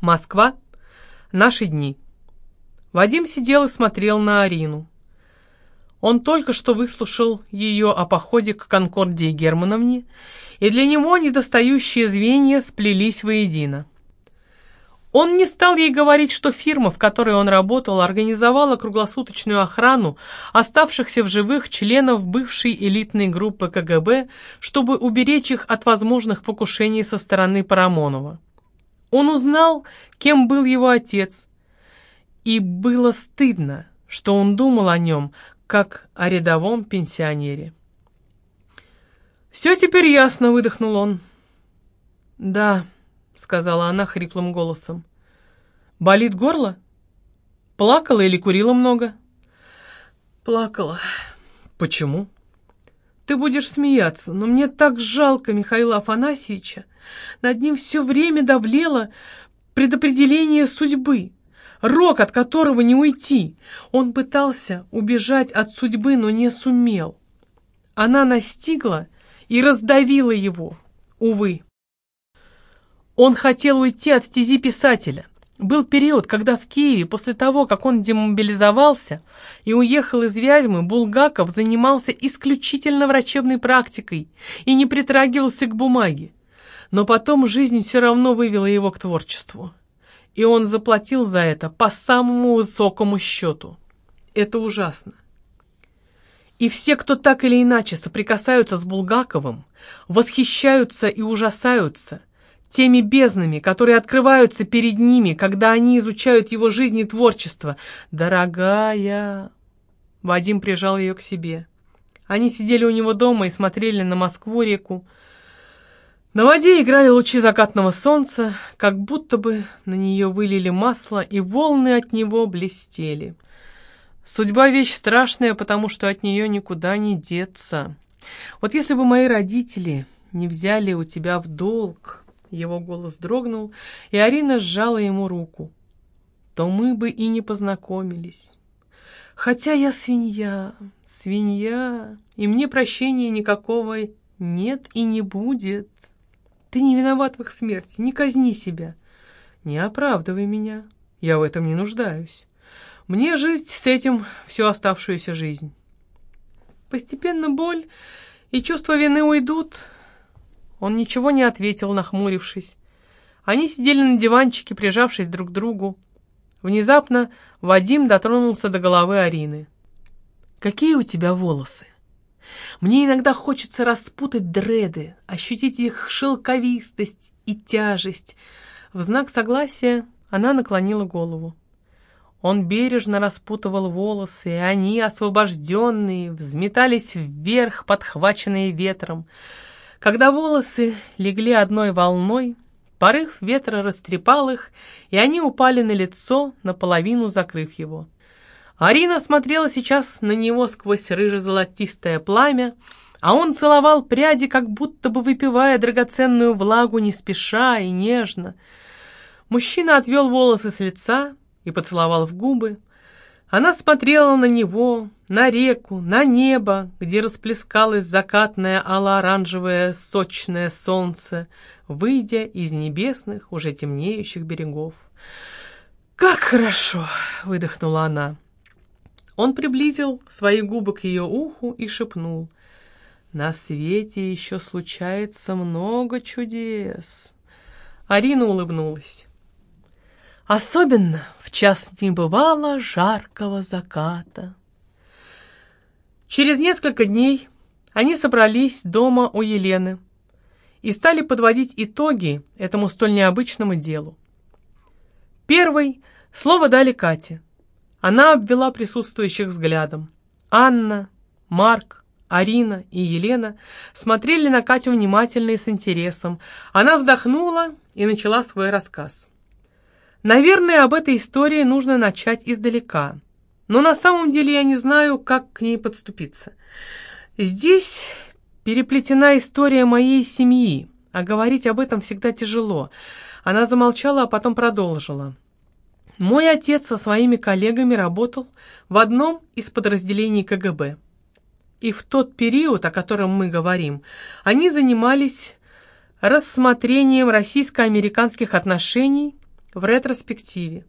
Москва. Наши дни. Вадим сидел и смотрел на Арину. Он только что выслушал ее о походе к Конкордии Германовне, и для него недостающие звенья сплелись воедино. Он не стал ей говорить, что фирма, в которой он работал, организовала круглосуточную охрану оставшихся в живых членов бывшей элитной группы КГБ, чтобы уберечь их от возможных покушений со стороны Парамонова. Он узнал, кем был его отец, и было стыдно, что он думал о нем, как о рядовом пенсионере. «Все теперь ясно», — выдохнул он. «Да», — сказала она хриплым голосом. «Болит горло? Плакала или курила много?» «Плакала». «Почему?» «Ты будешь смеяться, но мне так жалко Михаила Афанасьевича. Над ним все время давлело предопределение судьбы, рок, от которого не уйти. Он пытался убежать от судьбы, но не сумел. Она настигла и раздавила его, увы. Он хотел уйти от стези писателя. Был период, когда в Киеве, после того, как он демобилизовался и уехал из Вязьмы, Булгаков занимался исключительно врачебной практикой и не притрагивался к бумаге но потом жизнь все равно вывела его к творчеству. И он заплатил за это по самому высокому счету. Это ужасно. И все, кто так или иначе соприкасаются с Булгаковым, восхищаются и ужасаются теми безднами, которые открываются перед ними, когда они изучают его жизнь и творчество. «Дорогая!» Вадим прижал ее к себе. Они сидели у него дома и смотрели на Москву-реку, на воде играли лучи закатного солнца, как будто бы на нее вылили масло, и волны от него блестели. Судьба вещь страшная, потому что от нее никуда не деться. Вот если бы мои родители не взяли у тебя в долг, его голос дрогнул, и Арина сжала ему руку, то мы бы и не познакомились. Хотя я свинья, свинья, и мне прощения никакого нет и не будет. Ты не виноват в их смерти, не казни себя. Не оправдывай меня, я в этом не нуждаюсь. Мне жить с этим всю оставшуюся жизнь. Постепенно боль и чувство вины уйдут. Он ничего не ответил, нахмурившись. Они сидели на диванчике, прижавшись друг к другу. Внезапно Вадим дотронулся до головы Арины. «Какие у тебя волосы?» Мне иногда хочется распутать дреды, ощутить их шелковистость и тяжесть. В знак согласия она наклонила голову. Он бережно распутывал волосы, и они, освобожденные, взметались вверх, подхваченные ветром. Когда волосы легли одной волной, порыв ветра растрепал их, и они упали на лицо, наполовину закрыв его. Арина смотрела сейчас на него сквозь рыже-золотистое пламя, а он целовал пряди, как будто бы выпивая драгоценную влагу не спеша и нежно. Мужчина отвел волосы с лица и поцеловал в губы. Она смотрела на него, на реку, на небо, где расплескалось закатное ало-оранжевое сочное солнце, выйдя из небесных, уже темнеющих берегов. «Как хорошо!» — выдохнула она. Он приблизил свои губы к ее уху и шепнул. «На свете еще случается много чудес». Арина улыбнулась. Особенно в час небывало жаркого заката. Через несколько дней они собрались дома у Елены и стали подводить итоги этому столь необычному делу. Первый слово дали Кате – она обвела присутствующих взглядом. Анна, Марк, Арина и Елена смотрели на Катю внимательно и с интересом. Она вздохнула и начала свой рассказ. Наверное, об этой истории нужно начать издалека. Но на самом деле я не знаю, как к ней подступиться. Здесь переплетена история моей семьи, а говорить об этом всегда тяжело. Она замолчала, а потом продолжила. Мой отец со своими коллегами работал в одном из подразделений КГБ. И в тот период, о котором мы говорим, они занимались рассмотрением российско-американских отношений в ретроспективе.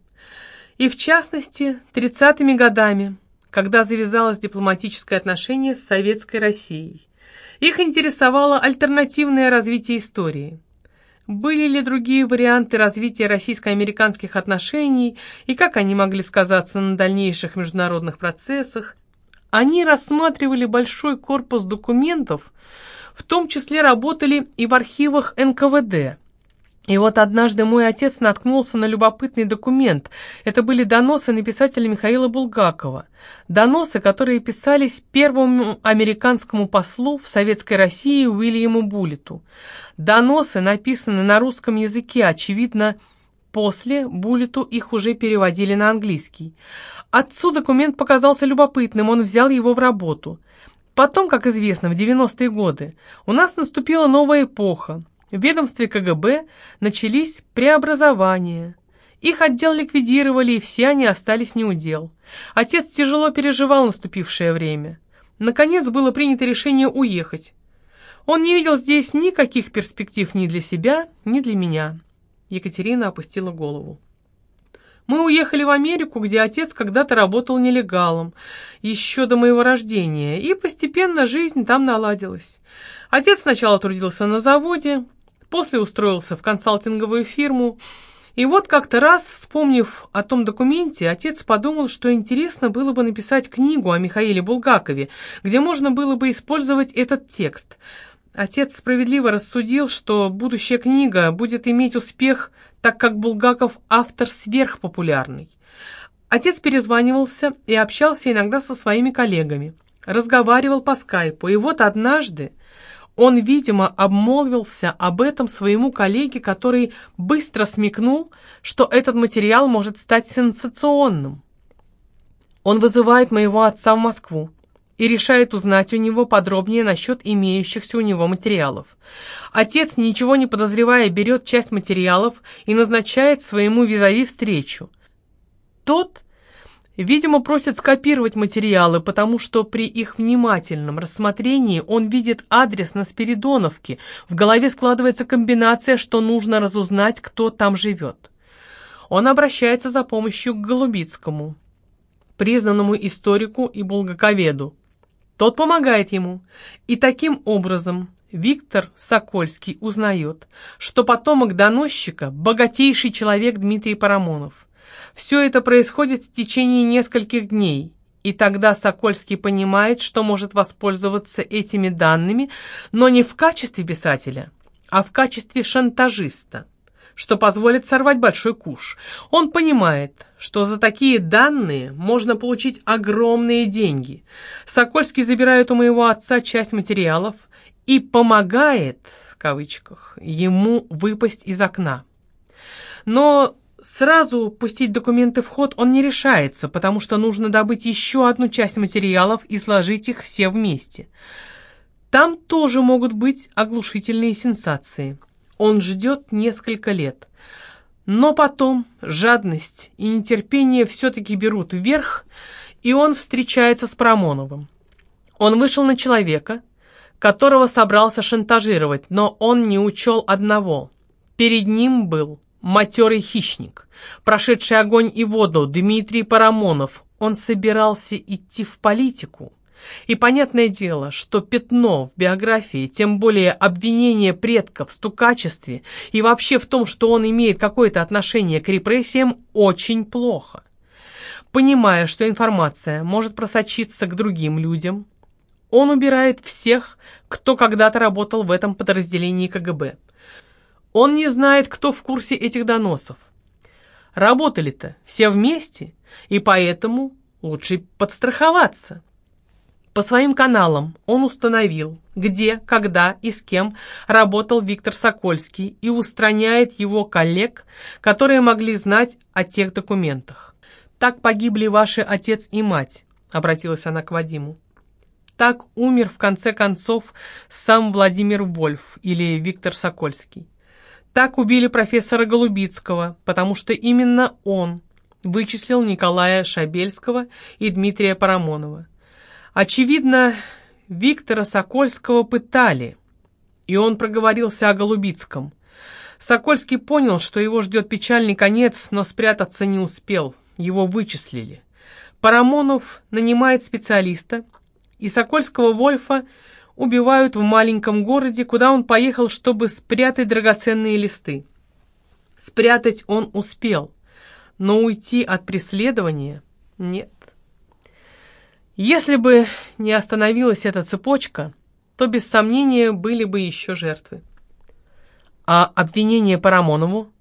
И в частности, 30-ми годами, когда завязалось дипломатическое отношение с Советской Россией. Их интересовало альтернативное развитие истории. Были ли другие варианты развития российско-американских отношений и как они могли сказаться на дальнейших международных процессах? Они рассматривали большой корпус документов, в том числе работали и в архивах НКВД – и вот однажды мой отец наткнулся на любопытный документ. Это были доносы написателя Михаила Булгакова. Доносы, которые писались первому американскому послу в Советской России Уильяму Буллету. Доносы написаны на русском языке, очевидно, после Буллету их уже переводили на английский. Отцу документ показался любопытным, он взял его в работу. Потом, как известно, в 90-е годы у нас наступила новая эпоха. В ведомстве КГБ начались преобразования. Их отдел ликвидировали, и все они остались неудел. Отец тяжело переживал наступившее время. Наконец было принято решение уехать. Он не видел здесь никаких перспектив ни для себя, ни для меня. Екатерина опустила голову. Мы уехали в Америку, где отец когда-то работал нелегалом, еще до моего рождения, и постепенно жизнь там наладилась. Отец сначала трудился на заводе, После устроился в консалтинговую фирму. И вот как-то раз, вспомнив о том документе, отец подумал, что интересно было бы написать книгу о Михаиле Булгакове, где можно было бы использовать этот текст. Отец справедливо рассудил, что будущая книга будет иметь успех, так как Булгаков автор сверхпопулярный. Отец перезванивался и общался иногда со своими коллегами, разговаривал по скайпу, и вот однажды он, видимо, обмолвился об этом своему коллеге, который быстро смекнул, что этот материал может стать сенсационным. Он вызывает моего отца в Москву и решает узнать у него подробнее насчет имеющихся у него материалов. Отец, ничего не подозревая, берет часть материалов и назначает своему визави встречу. Тот Видимо, просят скопировать материалы, потому что при их внимательном рассмотрении он видит адрес на Спиридоновке. В голове складывается комбинация, что нужно разузнать, кто там живет. Он обращается за помощью к Голубицкому, признанному историку и булгаковеду. Тот помогает ему. И таким образом Виктор Сокольский узнает, что потомок доносчика – богатейший человек Дмитрий Парамонов – все это происходит в течение нескольких дней, и тогда Сокольский понимает, что может воспользоваться этими данными, но не в качестве писателя, а в качестве шантажиста, что позволит сорвать большой куш. Он понимает, что за такие данные можно получить огромные деньги. Сокольский забирает у моего отца часть материалов и помогает, в кавычках, ему выпасть из окна. Но Сразу пустить документы в ход он не решается, потому что нужно добыть еще одну часть материалов и сложить их все вместе. Там тоже могут быть оглушительные сенсации. Он ждет несколько лет. Но потом жадность и нетерпение все-таки берут вверх, и он встречается с Промоновым. Он вышел на человека, которого собрался шантажировать, но он не учел одного. Перед ним был матерый хищник, прошедший огонь и воду Дмитрий Парамонов. Он собирался идти в политику. И понятное дело, что пятно в биографии, тем более обвинение предков в стукачестве и вообще в том, что он имеет какое-то отношение к репрессиям, очень плохо. Понимая, что информация может просочиться к другим людям, он убирает всех, кто когда-то работал в этом подразделении КГБ – он не знает, кто в курсе этих доносов. Работали-то все вместе, и поэтому лучше подстраховаться. По своим каналам он установил, где, когда и с кем работал Виктор Сокольский и устраняет его коллег, которые могли знать о тех документах. «Так погибли ваши отец и мать», — обратилась она к Вадиму. Так умер, в конце концов, сам Владимир Вольф или Виктор Сокольский. Так убили профессора Голубицкого, потому что именно он вычислил Николая Шабельского и Дмитрия Парамонова. Очевидно, Виктора Сокольского пытали, и он проговорился о Голубицком. Сокольский понял, что его ждет печальный конец, но спрятаться не успел. Его вычислили. Парамонов нанимает специалиста, и Сокольского Вольфа убивают в маленьком городе, куда он поехал, чтобы спрятать драгоценные листы. Спрятать он успел, но уйти от преследования нет. Если бы не остановилась эта цепочка, то без сомнения были бы еще жертвы. А обвинение Парамонову?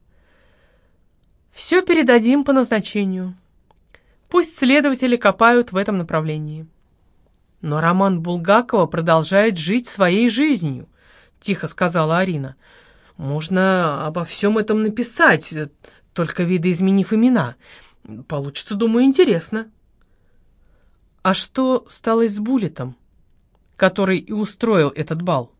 Все передадим по назначению. Пусть следователи копают в этом направлении. Но Роман Булгакова продолжает жить своей жизнью, тихо сказала Арина. Можно обо всем этом написать, только видоизменив имена. Получится, думаю, интересно. А что стало с Буллетом, который и устроил этот бал?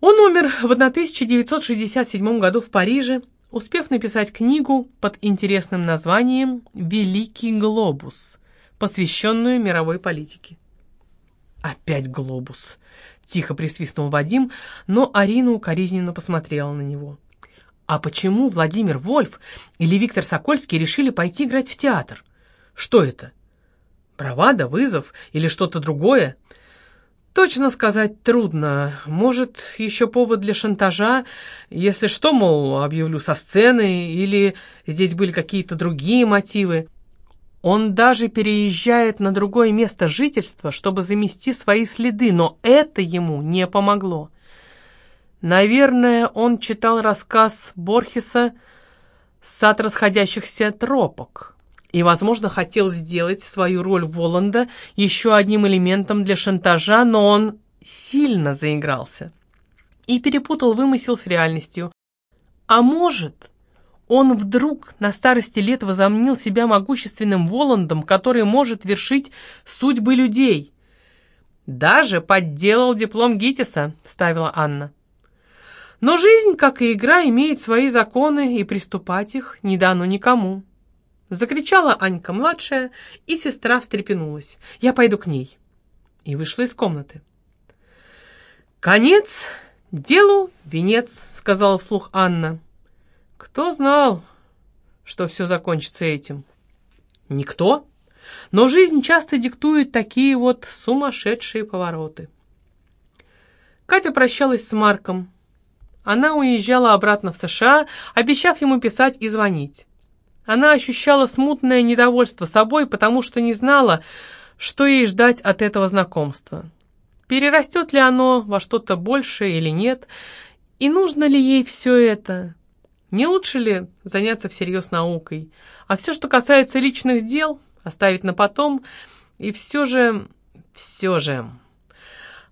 Он умер в 1967 году в Париже, успев написать книгу под интересным названием «Великий глобус», посвященную мировой политике. «Опять глобус!» — тихо присвистнул Вадим, но Арина укоризненно посмотрела на него. «А почему Владимир Вольф или Виктор Сокольский решили пойти играть в театр? Что это? Бравада, вызов или что-то другое? Точно сказать трудно. Может, еще повод для шантажа, если что, мол, объявлю со сцены, или здесь были какие-то другие мотивы. Он даже переезжает на другое место жительства, чтобы замести свои следы, но это ему не помогло. Наверное, он читал рассказ Борхеса «Сад расходящихся тропок» и, возможно, хотел сделать свою роль Воланда еще одним элементом для шантажа, но он сильно заигрался и перепутал вымысел с реальностью. А может, он вдруг на старости лет возомнил себя могущественным Воландом, который может вершить судьбы людей. «Даже подделал диплом ГИТИСа», — ставила Анна. Но жизнь, как и игра, имеет свои законы, и приступать их не дано никому. Закричала Анька-младшая, и сестра встрепенулась. «Я пойду к ней». И вышла из комнаты. «Конец делу венец», — сказала вслух Анна. «Кто знал, что все закончится этим?» «Никто. Но жизнь часто диктует такие вот сумасшедшие повороты». Катя прощалась с Марком. Она уезжала обратно в США, обещав ему писать и звонить. Она ощущала смутное недовольство собой, потому что не знала, что ей ждать от этого знакомства. Перерастет ли оно во что-то большее или нет, и нужно ли ей все это? Не лучше ли заняться всерьез наукой? А все, что касается личных дел, оставить на потом, и все же, все же...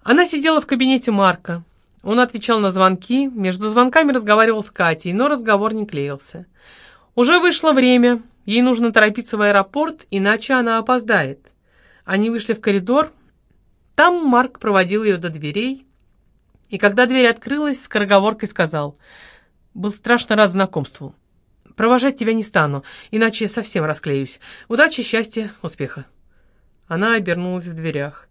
Она сидела в кабинете Марка. Он отвечал на звонки, между звонками разговаривал с Катей, но разговор не клеился. Уже вышло время, ей нужно торопиться в аэропорт, иначе она опоздает. Они вышли в коридор, там Марк проводил ее до дверей, и когда дверь открылась, скороговоркой сказал, «Был страшно рад знакомству. Провожать тебя не стану, иначе совсем расклеюсь. Удачи, счастья, успеха». Она обернулась в дверях.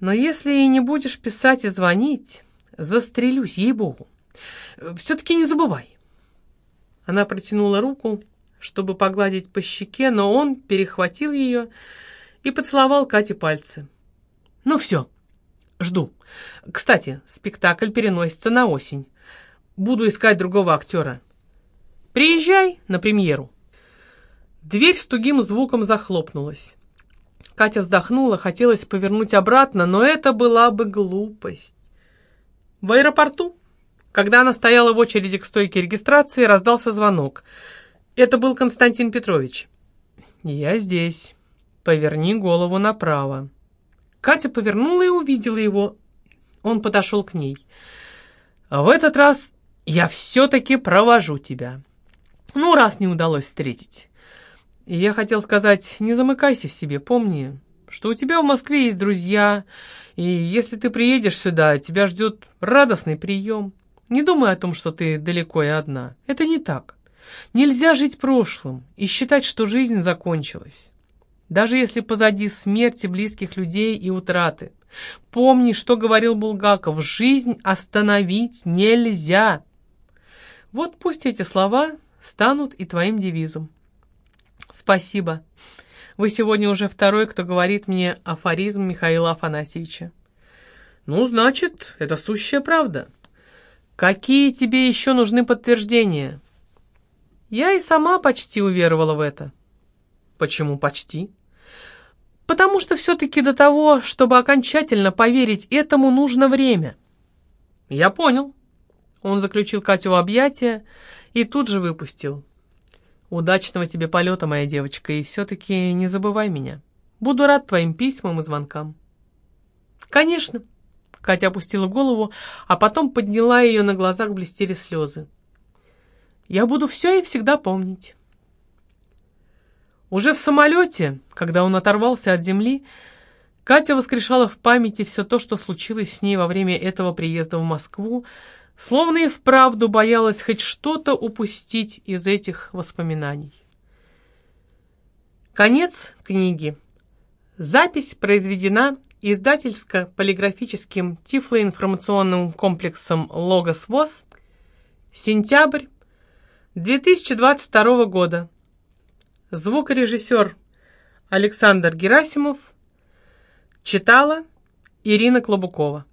«Но если и не будешь писать и звонить, застрелюсь, ей-богу. Все-таки не забывай, она протянула руку, чтобы погладить по щеке, но он перехватил ее и поцеловал Кате пальцы. «Ну все, жду. Кстати, спектакль переносится на осень. Буду искать другого актера. Приезжай на премьеру». Дверь с тугим звуком захлопнулась. Катя вздохнула, хотелось повернуть обратно, но это была бы глупость. В аэропорту когда она стояла в очереди к стойке регистрации, раздался звонок. Это был Константин Петрович. «Я здесь. Поверни голову направо». Катя повернула и увидела его. Он подошел к ней. «В этот раз я все-таки провожу тебя. Ну, раз не удалось встретить. И я хотел сказать, не замыкайся в себе, помни, что у тебя в Москве есть друзья, и если ты приедешь сюда, тебя ждет радостный прием». Не думай о том, что ты далеко и одна. Это не так. Нельзя жить прошлым и считать, что жизнь закончилась. Даже если позади смерти близких людей и утраты. Помни, что говорил Булгаков, жизнь остановить нельзя. Вот пусть эти слова станут и твоим девизом. Спасибо. Вы сегодня уже второй, кто говорит мне афоризм Михаила Афанасьевича. Ну, значит, это сущая правда. Какие тебе еще нужны подтверждения? Я и сама почти уверовала в это. Почему почти? Потому что все-таки до того, чтобы окончательно поверить этому, нужно время. Я понял. Он заключил Катю в объятия и тут же выпустил. Удачного тебе полета, моя девочка, и все-таки не забывай меня. Буду рад твоим письмам и звонкам. Конечно. Катя опустила голову, а потом подняла ее, на глазах блестели слезы. Я буду все и всегда помнить. Уже в самолете, когда он оторвался от земли, Катя воскрешала в памяти все то, что случилось с ней во время этого приезда в Москву, словно и вправду боялась хоть что-то упустить из этих воспоминаний. Конец книги. Запись произведена издательско-полиграфическим тифлоинформационным комплексом «Логос ВОЗ», сентябрь 2022 года. Звукорежиссер Александр Герасимов. Читала Ирина Клобукова.